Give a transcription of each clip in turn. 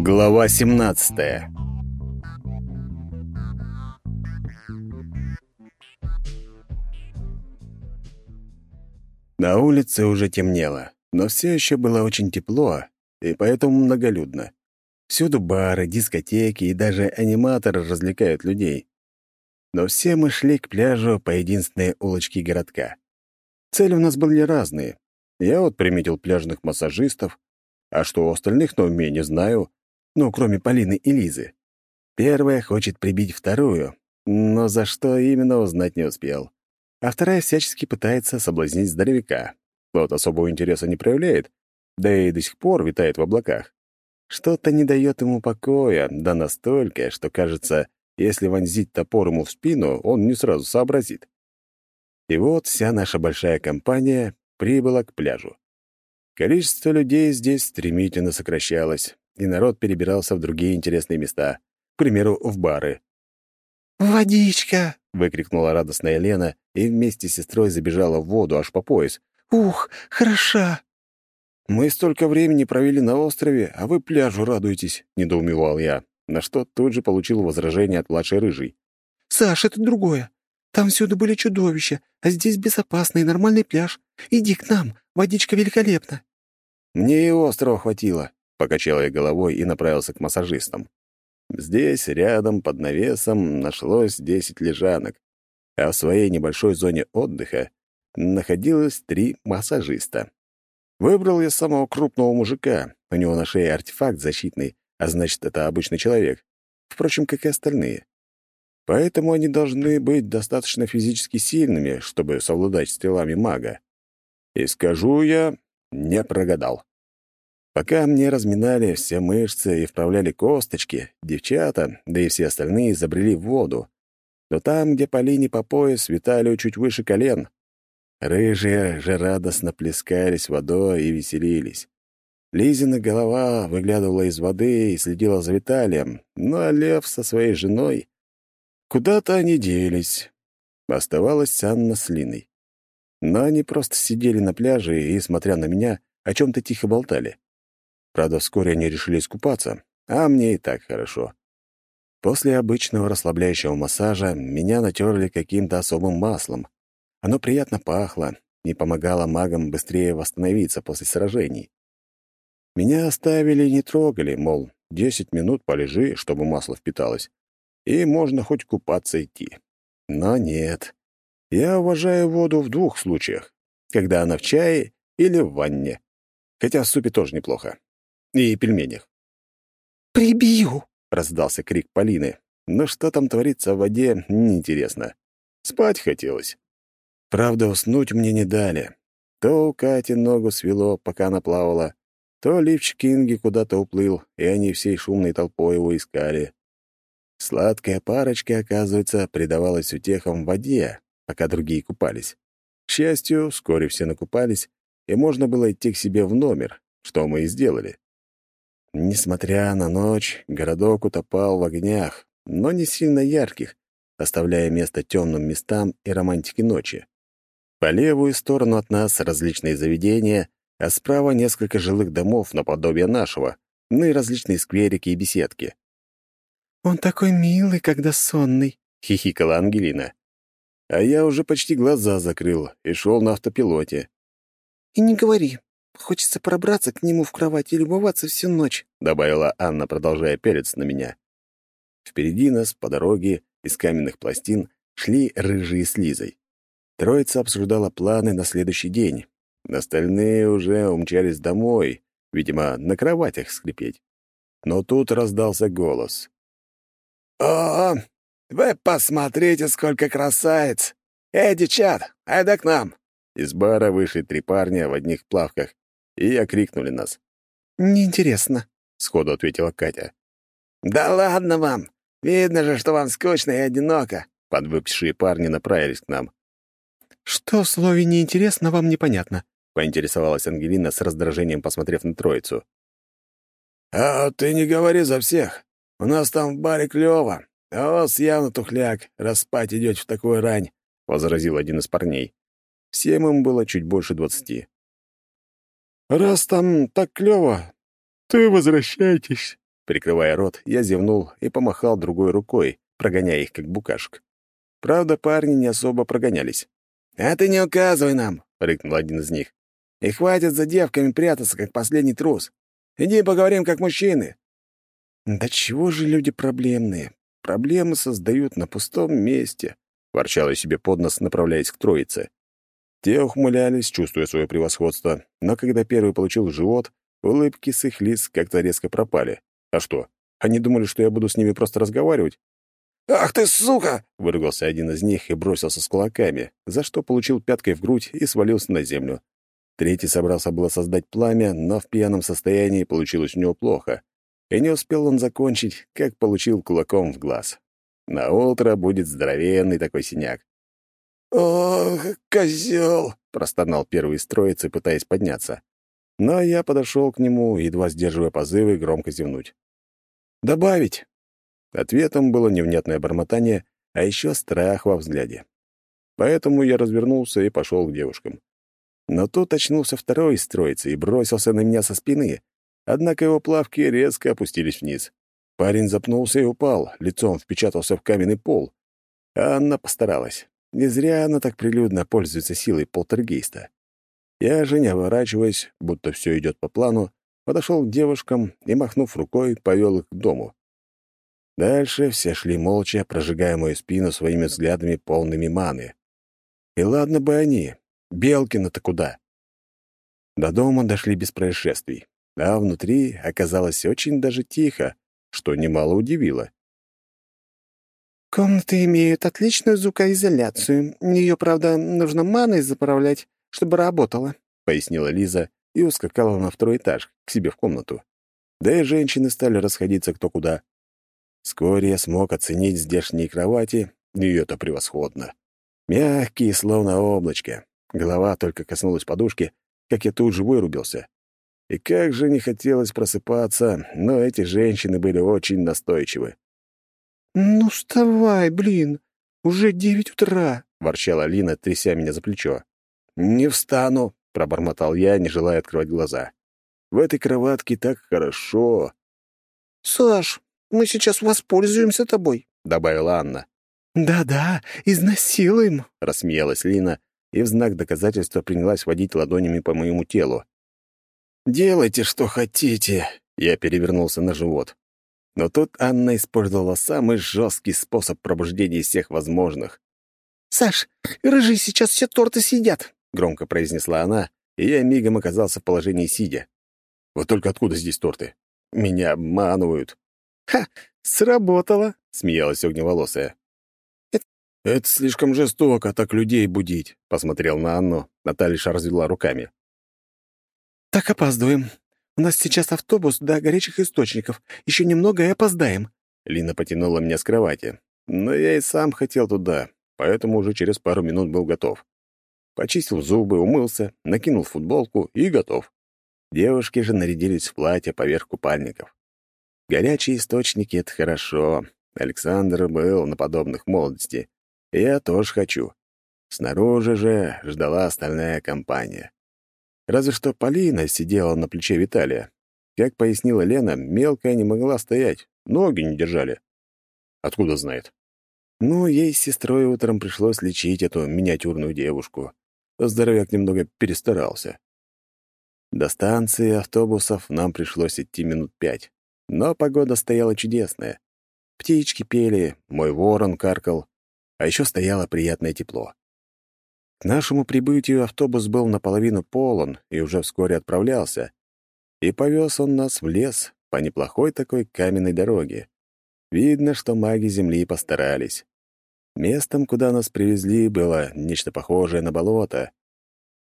Глава 17 На улице уже темнело, но все еще было очень тепло, и поэтому многолюдно. Всюду бары, дискотеки и даже аниматоры развлекают людей. Но все мы шли к пляжу по единственной улочке городка. Цели у нас были разные. Я вот приметил пляжных массажистов, а что у остальных на уме, не знаю, ну, кроме Полины и Лизы. Первая хочет прибить вторую, но за что именно узнать не успел. А вторая всячески пытается соблазнить здоровяка. Тот особого интереса не проявляет, да и до сих пор витает в облаках. Что-то не дает ему покоя, да настолько, что, кажется, если вонзить топор ему в спину, он не сразу сообразит. И вот вся наша большая компания прибыла к пляжу. Количество людей здесь стремительно сокращалось, и народ перебирался в другие интересные места, к примеру, в бары. «Водичка!» — выкрикнула радостная Лена и вместе с сестрой забежала в воду аж по пояс. «Ух, хороша!» «Мы столько времени провели на острове, а вы пляжу радуетесь», — недоумевал я, на что тут же получил возражение от младшей рыжей. «Саш, это другое. Там всюду были чудовища, а здесь безопасный нормальный пляж. Иди к нам, водичка великолепна». «Мне и острова хватило», — покачал я головой и направился к массажистам. Здесь, рядом, под навесом, нашлось десять лежанок, а в своей небольшой зоне отдыха находилось три массажиста. Выбрал я самого крупного мужика, у него на шее артефакт защитный, а значит, это обычный человек, впрочем, как и остальные. Поэтому они должны быть достаточно физически сильными, чтобы совладать с телами мага. И скажу я, не прогадал. Пока мне разминали все мышцы и вправляли косточки, девчата, да и все остальные забрели в воду. Но там, где по линии по пояс, витали чуть выше колен. Рыжие же радостно плескались водой и веселились. Лизина голова выглядывала из воды и следила за Виталием, ну а Лев со своей женой... Куда-то они делись. Оставалась Анна с Линой. Но они просто сидели на пляже и, смотря на меня, о чем-то тихо болтали. Правда, вскоре они решили искупаться, а мне и так хорошо. После обычного расслабляющего массажа меня натерли каким-то особым маслом. Оно приятно пахло и помогало магам быстрее восстановиться после сражений. Меня оставили и не трогали, мол, десять минут полежи, чтобы масло впиталось, и можно хоть купаться идти. Но нет. Я уважаю воду в двух случаях, когда она в чае или в ванне. Хотя в супе тоже неплохо. И пельменях. «Прибью!» — раздался крик Полины. Но что там творится в воде, неинтересно. Спать хотелось. Правда, уснуть мне не дали. То у Кати ногу свело, пока она плавала, то лифчик Инги куда-то уплыл, и они всей шумной толпой его искали. Сладкая парочка, оказывается, предавалась утехам в воде, пока другие купались. К счастью, вскоре все накупались, и можно было идти к себе в номер, что мы и сделали. Несмотря на ночь, городок утопал в огнях, но не сильно ярких, оставляя место темным местам и романтике ночи. По левую сторону от нас различные заведения, а справа несколько жилых домов наподобие нашего, ну и различные скверики и беседки. «Он такой милый, когда сонный», — хихикала Ангелина. А я уже почти глаза закрыл и шел на автопилоте. «И не говори. Хочется пробраться к нему в кровать и любоваться всю ночь», — добавила Анна, продолжая пялиться на меня. Впереди нас, по дороге, из каменных пластин, шли рыжие с Лизой. Троица обсуждала планы на следующий день. Остальные уже умчались домой, видимо, на кроватях скрипеть. Но тут раздался голос. «О, вы посмотрите, сколько красавиц! Эй, девчат, айда к нам!» Из бара вышли три парня в одних плавках и окрикнули нас. «Неинтересно», — сходу ответила Катя. «Да ладно вам! Видно же, что вам скучно и одиноко!» Подвыпившие парни направились к нам. «Что в слове «неинтересно» вам непонятно?» — поинтересовалась Ангелина с раздражением, посмотрев на троицу. «А ты не говори за всех. У нас там в баре клёво, а у вас явно тухляк, раз спать идёте в такую рань», — возразил один из парней. Всем им было чуть больше двадцати. «Раз там так клёво, и возвращайтесь», Прикрывая рот, я зевнул и помахал другой рукой, прогоняя их как букашек. Правда, парни не особо прогонялись. «А ты не указывай нам!» — рыкнул один из них. «И хватит за девками прятаться, как последний трус. Иди поговорим, как мужчины». «Да чего же люди проблемные? Проблемы создают на пустом месте», — ворчал я себе под нос, направляясь к троице. Те ухмылялись, чувствуя свое превосходство, но когда первый получил живот, улыбки с их лиц как-то резко пропали. А что, они думали, что я буду с ними просто разговаривать? «Ах ты, сука!» — выругался один из них и бросился с кулаками, за что получил пяткой в грудь и свалился на землю. Третий собрался было создать пламя, но в пьяном состоянии получилось у него плохо. И не успел он закончить, как получил кулаком в глаз. На утро будет здоровенный такой синяк. «Ох, козел!» — простонал первый из троицы, пытаясь подняться. Но я подошел к нему, едва сдерживая позывы, громко зевнуть. «Добавить!» Ответом было невнятное бормотание, а еще страх во взгляде. Поэтому я развернулся и пошел к девушкам. Но тут очнулся второй из троицы и бросился на меня со спины, однако его плавки резко опустились вниз. Парень запнулся и упал, лицом впечатался в каменный пол. А Анна постаралась. Не зря она так прилюдно пользуется силой полтергейста. Я же, не оборачиваясь, будто все идет по плану, подошел к девушкам и, махнув рукой, повел их к дому. Дальше все шли молча, прожигая мою спину своими взглядами полными маны. И ладно бы они, Белкина-то куда? До дома дошли без происшествий, а внутри оказалось очень даже тихо, что немало удивило. «Комнаты имеют отличную звукоизоляцию. Ее, правда, нужно маной заправлять, чтобы работала», — пояснила Лиза и ускакала на второй этаж, к себе в комнату. Да и женщины стали расходиться кто куда. Вскоре я смог оценить здешние кровати, и это превосходно. Мягкие, словно облачко. Голова только коснулась подушки, как я тут же вырубился. И как же не хотелось просыпаться, но эти женщины были очень настойчивы. «Ну, вставай, блин! Уже девять утра!» — ворчала Лина, тряся меня за плечо. «Не встану!» — пробормотал я, не желая открывать глаза. «В этой кроватке так хорошо!» «Саш, мы сейчас воспользуемся тобой», — добавила Анна. «Да-да, изнасилуем», — рассмеялась Лина и в знак доказательства принялась водить ладонями по моему телу. «Делайте, что хотите», — я перевернулся на живот. Но тут Анна использовала самый жесткий способ пробуждения всех возможных. «Саш, рыжие сейчас все торты съедят», — громко произнесла она, и я мигом оказался в положении сидя. Вот только откуда здесь торты? Меня обманывают. «Ха! Сработало!» — смеялась огневолосая. «Это... «Это слишком жестоко, так людей будить», — посмотрел на Анну. Наталья развела руками. «Так опаздываем. У нас сейчас автобус до горячих источников. Еще немного и опоздаем». Лина потянула меня с кровати. Но я и сам хотел туда, поэтому уже через пару минут был готов. Почистил зубы, умылся, накинул футболку и готов. Девушки же нарядились в платье поверх купальников. Горячие источники — это хорошо. Александр был на подобных молодости. я тоже хочу. Снаружи же ждала остальная компания. Разве что Полина сидела на плече Виталия. Как пояснила Лена, мелкая не могла стоять, ноги не держали. Откуда знает? Ну, ей с сестрой утром пришлось лечить эту миниатюрную девушку. Здоровяк немного перестарался. До станции автобусов нам пришлось идти минут пять. Но погода стояла чудесная. Птички пели, мой ворон каркал, а еще стояло приятное тепло. К нашему прибытию автобус был наполовину полон и уже вскоре отправлялся. И повез он нас в лес по неплохой такой каменной дороге. Видно, что маги Земли постарались. Местом, куда нас привезли, было нечто похожее на болото.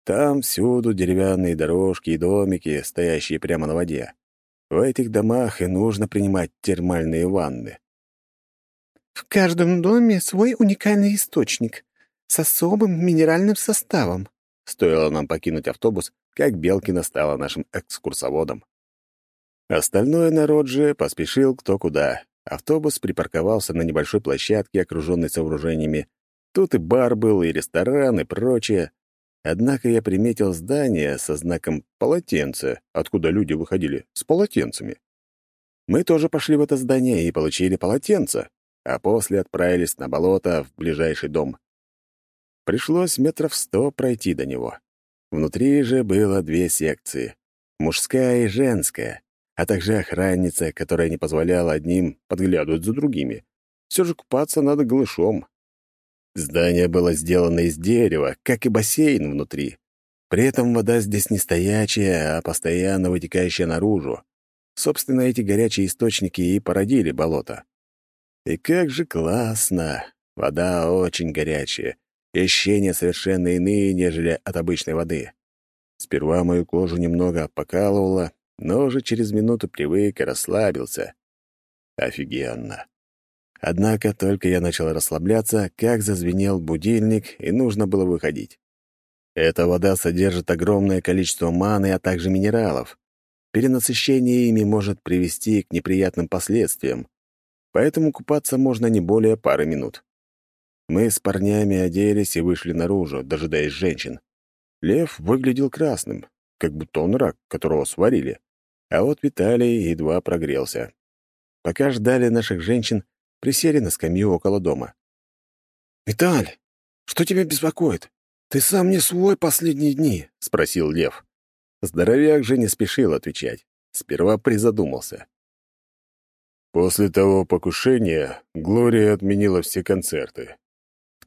Там всюду деревянные дорожки и домики, стоящие прямо на воде. В этих домах и нужно принимать термальные ванны. «В каждом доме свой уникальный источник с особым минеральным составом». Стоило нам покинуть автобус, как Белкина стала нашим экскурсоводом. Остальной народ же поспешил кто куда. Автобус припарковался на небольшой площадке, окруженной сооружениями. Тут и бар был, и ресторан, и прочее. Однако я приметил здание со знаком «полотенце», откуда люди выходили с полотенцами. Мы тоже пошли в это здание и получили полотенце, а после отправились на болото в ближайший дом. Пришлось метров сто пройти до него. Внутри же было две секции — мужская и женская, а также охранница, которая не позволяла одним подглядывать за другими. Все же купаться надо голышом. Здание было сделано из дерева, как и бассейн внутри. При этом вода здесь не стоячая, а постоянно вытекающая наружу. Собственно, эти горячие источники и породили болото. И как же классно! Вода очень горячая, и ощущения совершенно иные, нежели от обычной воды. Сперва мою кожу немного покалывало, но уже через минуту привык и расслабился. Офигенно. Однако только я начал расслабляться, как зазвенел будильник, и нужно было выходить. Эта вода содержит огромное количество маны, а также минералов. Перенасыщение ими может привести к неприятным последствиям, поэтому купаться можно не более пары минут. Мы с парнями оделись и вышли наружу, дожидаясь женщин. Лев выглядел красным, как будто он рак, которого сварили. А вот Виталий едва прогрелся. Пока ждали наших женщин, присели на скамью около дома. «Виталь, что тебя беспокоит? Ты сам не свой последние дни?» — спросил Лев. Здоровяк же не спешил отвечать. Сперва призадумался. После того покушения Глория отменила все концерты.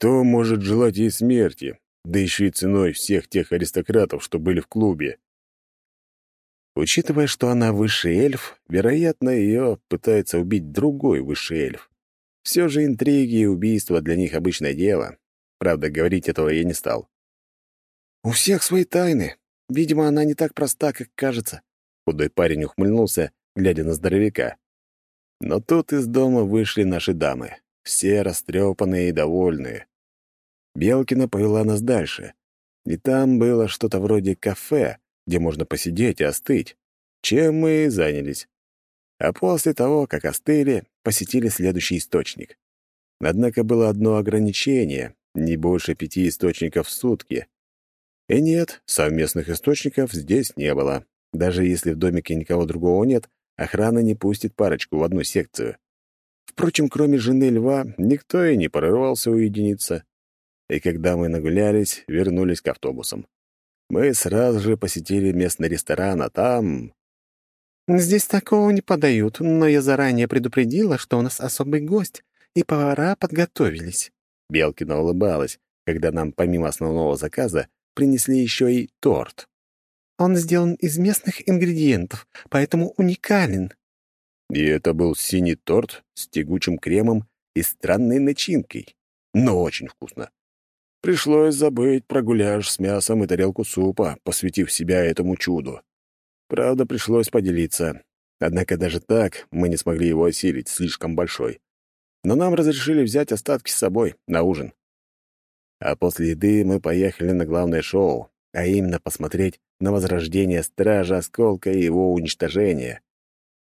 Кто может желать ей смерти, да еще и ценой всех тех аристократов, что были в клубе? Учитывая, что она высший эльф, вероятно, ее пытается убить другой высший эльф. Все же интриги и убийства для них обычное дело. Правда, говорить этого я не стал. «У всех свои тайны. Видимо, она не так проста, как кажется». Худой парень ухмыльнулся, глядя на здоровяка. Но тут из дома вышли наши дамы. Все растрепанные и довольные. Белкина повела нас дальше. И там было что-то вроде кафе, где можно посидеть и остыть, чем мы и занялись. А после того, как остыли, посетили следующий источник. Однако было одно ограничение — не больше пяти источников в сутки. И нет, совместных источников здесь не было. Даже если в домике никого другого нет, охрана не пустит парочку в одну секцию. Впрочем, кроме жены льва, никто и не порывался уединиться. И когда мы нагулялись, вернулись к автобусам. Мы сразу же посетили местный ресторан, а там... «Здесь такого не подают, но я заранее предупредила, что у нас особый гость, и повара подготовились». Белкина улыбалась, когда нам помимо основного заказа принесли еще и торт. «Он сделан из местных ингредиентов, поэтому уникален». И это был синий торт с тягучим кремом и странной начинкой, но очень вкусно. Пришлось забыть про гуляш с мясом и тарелку супа, посвятив себя этому чуду. Правда, пришлось поделиться. Однако даже так мы не смогли его осилить, слишком большой. Но нам разрешили взять остатки с собой на ужин. А после еды мы поехали на главное шоу, а именно посмотреть на возрождение Стража Осколка и его уничтожение.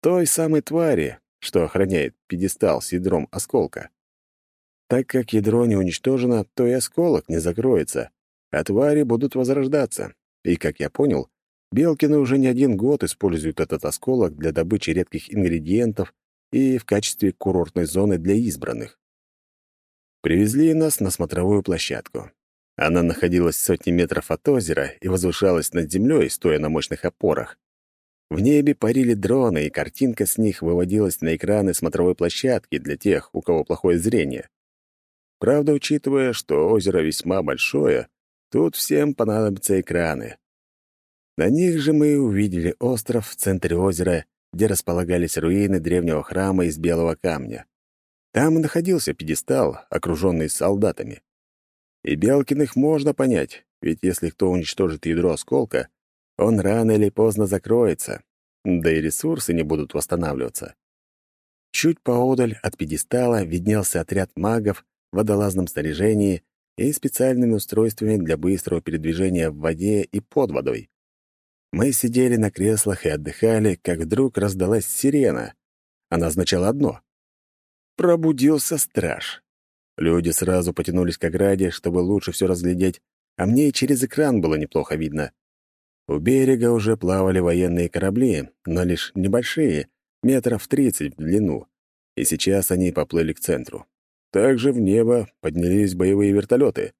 Той самой твари, что охраняет пьедестал с ядром Осколка. Так как ядро не уничтожено, то и осколок не закроется, а твари будут возрождаться. И, как я понял, Белкины уже не один год используют этот осколок для добычи редких ингредиентов и в качестве курортной зоны для избранных. Привезли нас на смотровую площадку. Она находилась в сотни метров от озера и возвышалась над землей, стоя на мощных опорах. В небе парили дроны, и картинка с них выводилась на экраны смотровой площадки для тех, у кого плохое зрение. Правда, учитывая, что озеро весьма большое, тут всем понадобятся экраны. На них же мы увидели остров в центре озера, где располагались руины древнего храма из белого камня. Там и находился пьедестал, окруженный солдатами. И Белкиных можно понять, ведь если кто уничтожит ядро осколка, он рано или поздно закроется, да и ресурсы не будут восстанавливаться. Чуть поодаль от пьедестала виднелся отряд магов водолазном снаряжении и специальными устройствами для быстрого передвижения в воде и под водой. Мы сидели на креслах и отдыхали, как вдруг раздалась сирена. Она означала одно — пробудился страж. Люди сразу потянулись к ограде, чтобы лучше все разглядеть, а мне и через экран было неплохо видно. У берега уже плавали военные корабли, но лишь небольшие, метров тридцать в длину, и сейчас они поплыли к центру. Также в небо поднялись боевые вертолеты.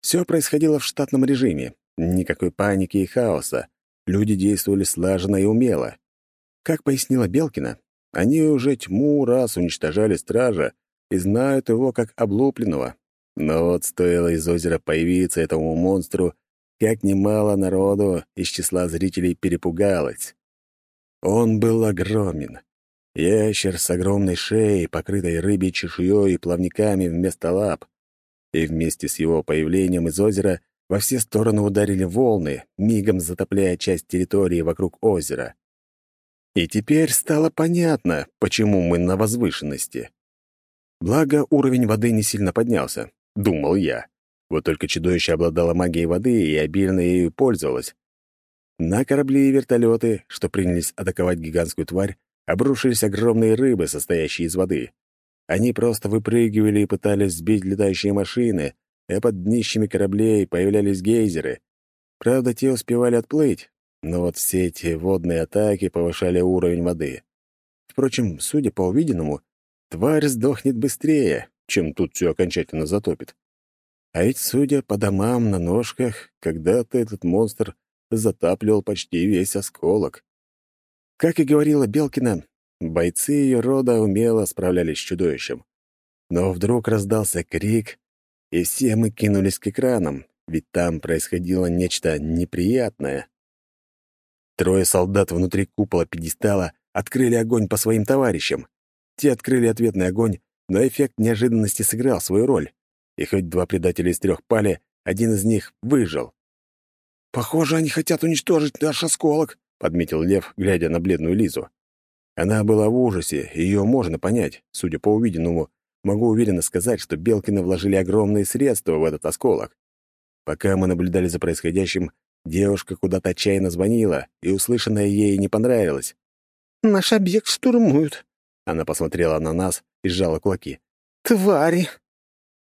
Все происходило в штатном режиме. Никакой паники и хаоса. Люди действовали слаженно и умело. Как пояснила Белкина, они уже тьму раз уничтожали стража и знают его как облупленного. Но вот стоило из озера появиться этому монстру, как немало народу из числа зрителей перепугалось. Он был огромен. Ящер с огромной шеей, покрытой рыбьей чешуей и плавниками вместо лап. И вместе с его появлением из озера во все стороны ударили волны, мигом затопляя часть территории вокруг озера. И теперь стало понятно, почему мы на возвышенности. Благо, уровень воды не сильно поднялся, думал я. Вот только чудовище обладало магией воды и обильно ею пользовалось. На корабли и вертолеты, что принялись атаковать гигантскую тварь, обрушились огромные рыбы, состоящие из воды. Они просто выпрыгивали и пытались сбить летающие машины, а под днищами кораблей появлялись гейзеры. Правда, те успевали отплыть, но вот все эти водные атаки повышали уровень воды. Впрочем, судя по увиденному, тварь сдохнет быстрее, чем тут все окончательно затопит. А ведь, судя по домам на ножках, когда-то этот монстр затапливал почти весь осколок. Как и говорила Белкина, бойцы ее рода умело справлялись с чудовищем. Но вдруг раздался крик, и все мы кинулись к экранам, ведь там происходило нечто неприятное. Трое солдат внутри купола пьедестала открыли огонь по своим товарищам. Те открыли ответный огонь, но эффект неожиданности сыграл свою роль. И хоть два предателя из трех пали, один из них выжил. «Похоже, они хотят уничтожить наш осколок», — подметил Лев, глядя на бледную Лизу. Она была в ужасе, ее можно понять. Судя по увиденному, могу уверенно сказать, что Белкины вложили огромные средства в этот осколок. Пока мы наблюдали за происходящим, девушка куда-то отчаянно звонила, и услышанное ей не понравилось. «Наш объект штурмуют». Она посмотрела на нас и сжала кулаки. «Твари!»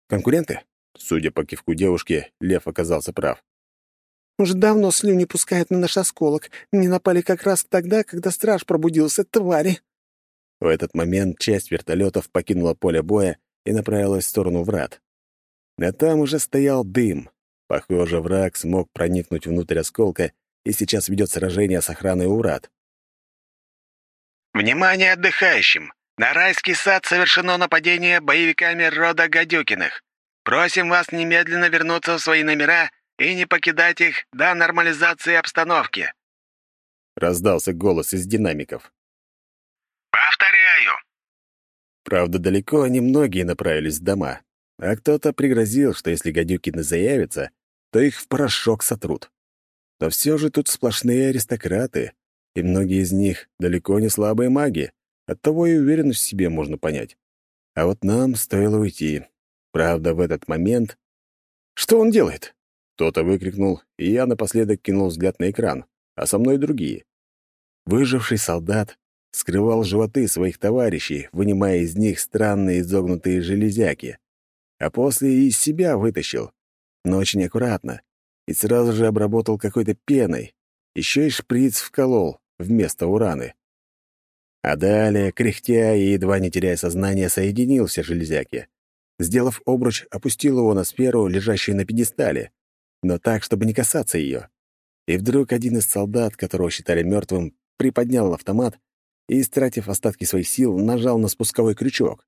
«Конкуренты?» Судя по кивку девушки, Лев оказался прав. Уже давно слюни пускают на наш осколок. Не напали как раз тогда, когда страж пробудился, твари!» В этот момент часть вертолетов покинула поле боя и направилась в сторону врат. А там уже стоял дым. Похоже, враг смог проникнуть внутрь осколка и сейчас ведет сражение с охраной у врат. «Внимание отдыхающим! На райский сад совершено нападение боевиками рода Гадюкиных. Просим вас немедленно вернуться в свои номера и не покидать их до нормализации обстановки», — раздался голос из динамиков. «Повторяю». Правда, далеко они многие направились в дома, а кто-то пригрозил, что если гадюкины заявятся, то их в порошок сотрут. Но все же тут сплошные аристократы, и многие из них далеко не слабые маги, оттого и уверенность в себе можно понять. А вот нам стоило уйти. Правда, в этот момент... Что он делает? Кто-то выкрикнул, и я напоследок кинул взгляд на экран, а со мной другие. Выживший солдат скрывал животы своих товарищей, вынимая из них странные изогнутые железяки, а после и из себя вытащил, но очень аккуратно, и сразу же обработал какой-то пеной, еще и шприц вколол вместо ураны. А далее, кряхтя и едва не теряя сознание, соединил все железяки. Сделав обруч, опустил его на сферу, лежащую на пьедестале, но так, чтобы не касаться ее. И вдруг один из солдат, которого считали мертвым, приподнял автомат и, истратив остатки своих сил, нажал на спусковой крючок.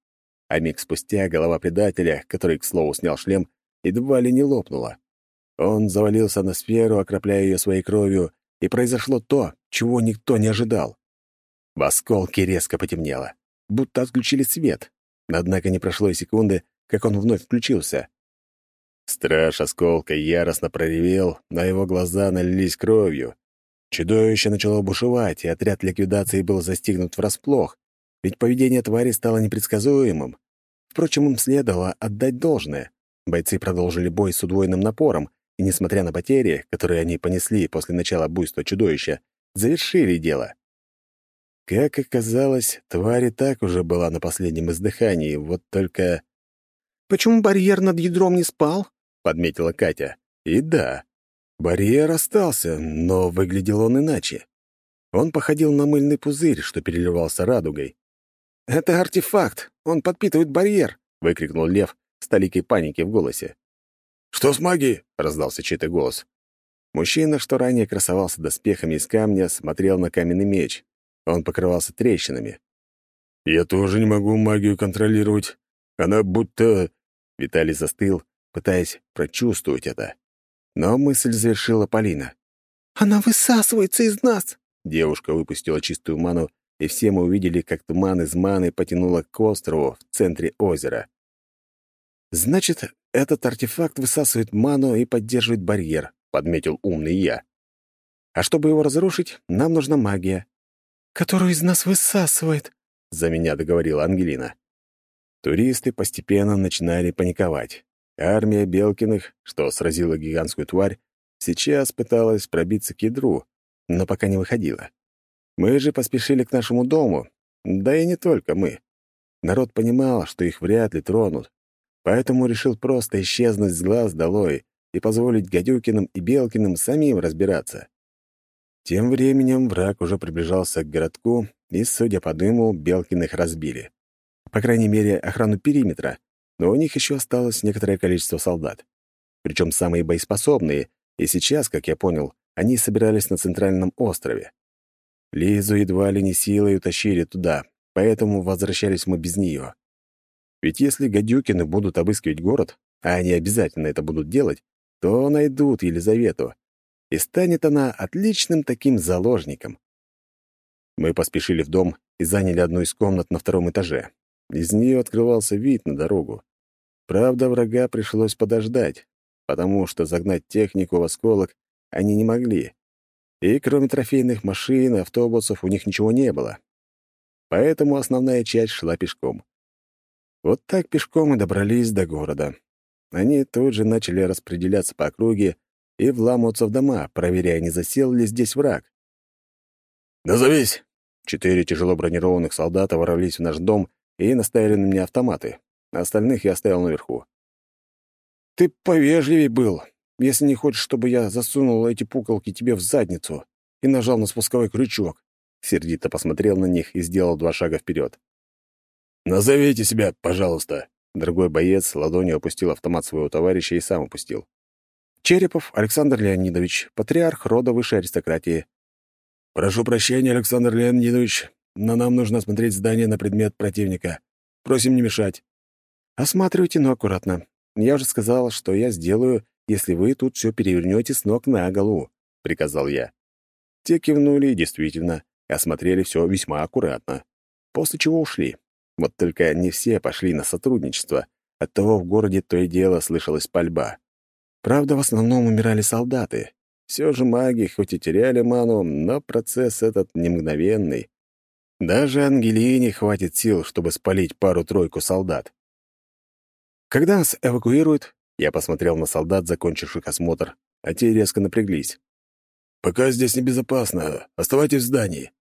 А миг спустя голова предателя, который, к слову, снял шлем, едва ли не лопнула. Он завалился на сферу, окропляя ее своей кровью, и произошло то, чего никто не ожидал. В осколке резко потемнело, будто отключили свет. Однако не прошло и секунды, как он вновь включился. Страж осколка яростно проревел, на его глаза налились кровью. Чудовище начало бушевать, и отряд ликвидации был застигнут врасплох, ведь поведение твари стало непредсказуемым. Впрочем, им следовало отдать должное. Бойцы продолжили бой с удвоенным напором, и, несмотря на потери, которые они понесли после начала буйства чудовища, завершили дело. Как оказалось, тварь и так уже была на последнем издыхании, вот только... «Почему барьер над ядром не спал?» Подметила Катя. И да, барьер остался, но выглядел он иначе. Он походил на мыльный пузырь, что переливался радугой. «Это артефакт! Он подпитывает барьер!» — выкрикнул Лев с толикой паники в голосе. «Что с магией?» — раздался чей-то голос. Мужчина, что ранее красовался доспехами из камня, смотрел на каменный меч. Он покрывался трещинами. «Я тоже не могу магию контролировать. Она будто...» Виталий застыл, пытаясь прочувствовать это. Но мысль завершила Полина. «Она высасывается из нас!» Девушка выпустила чистую ману, и все мы увидели, как туман из маны потянуло к острову в центре озера. «Значит, этот артефакт высасывает ману и поддерживает барьер», — подметил умный я. «А чтобы его разрушить, нам нужна магия». «Которую из нас высасывает», — за меня договорила Ангелина. Туристы постепенно начинали паниковать. Армия Белкиных, что сразила гигантскую тварь, сейчас пыталась пробиться к ядру, но пока не выходила. Мы же поспешили к нашему дому, да и не только мы. Народ понимал, что их вряд ли тронут, поэтому решил просто исчезнуть с глаз долой и позволить Гадюкиным и Белкиным самим разбираться. Тем временем враг уже приближался к городку, и, судя по дыму, Белкиных разбили. По крайней мере, охрану периметра, но у них еще осталось некоторое количество солдат. Причем самые боеспособные, и сейчас, как я понял, они собирались на центральном острове. Лизу едва ли не силой утащили туда, поэтому возвращались мы без нее. Ведь если гадюкины будут обыскивать город, а они обязательно это будут делать, то найдут Елизавету, и станет она отличным таким заложником. Мы поспешили в дом и заняли одну из комнат на втором этаже. Из нее открывался вид на дорогу. Правда, врага пришлось подождать, потому что загнать технику в осколок они не могли. И кроме трофейных машин и автобусов у них ничего не было. Поэтому основная часть шла пешком. Вот так пешком и добрались до города. Они тут же начали распределяться по округе и вламываться в дома, проверяя, не засел ли здесь враг. «Назовись!» Четыре тяжело бронированных солдата ворвались в наш дом и наставили на меня автоматы. Остальных я оставил наверху. «Ты повежливей был, если не хочешь, чтобы я засунул эти пуколки тебе в задницу и нажал на спусковой крючок». Сердито посмотрел на них и сделал два шага вперед. «Назовите себя, пожалуйста!» Другой боец ладонью опустил автомат своего товарища и сам опустил. «Черепов Александр Леонидович, патриарх рода высшей аристократии». «Прошу прощения, Александр Леонидович, но нам нужно осмотреть здание на предмет противника. Просим не мешать». «Осматривайте, но аккуратно. Я уже сказал, что я сделаю, если вы тут все перевернете с ног на голову», — приказал я. Те кивнули и действительно осмотрели все весьма аккуратно, после чего ушли. Вот только не все пошли на сотрудничество, оттого в городе то и дело слышалась пальба. Правда, в основном умирали солдаты. Все же маги хоть и теряли ману, но процесс этот не мгновенный. Даже Ангелине хватит сил, чтобы спалить пару-тройку солдат. Когда нас эвакуируют, я посмотрел на солдат, закончивших осмотр, а те резко напряглись. «Пока здесь небезопасно. Оставайтесь в здании.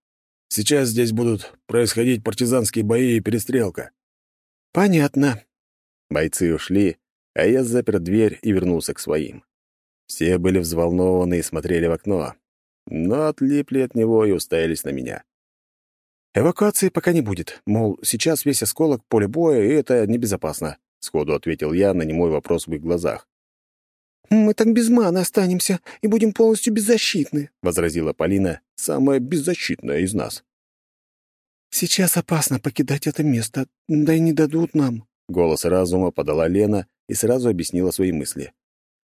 Сейчас здесь будут происходить партизанские бои и перестрелка». «Понятно». Бойцы ушли, а я запер дверь и вернулся к своим. Все были взволнованы и смотрели в окно, но отлипли от него и уставились на меня. «Эвакуации пока не будет. Мол, сейчас весь осколок — поле боя, и это небезопасно», — сходу ответил я на немой вопрос в их глазах. «Мы так без маны останемся и будем полностью беззащитны», — возразила Полина, самая беззащитная из нас. «Сейчас опасно покидать это место, да и не дадут нам», — голос разума подала Лена и сразу объяснила свои мысли.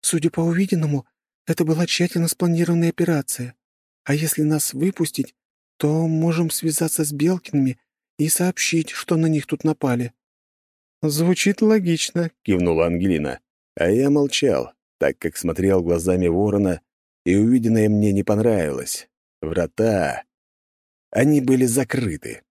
«Судя по увиденному, это была тщательно спланированная операция. А если нас выпустить, то можем связаться с Белкиными и сообщить, что на них тут напали». «Звучит логично», — кивнула Ангелина. А я молчал, так как смотрел глазами ворона, и увиденное мне не понравилось. Врата. Они были закрыты.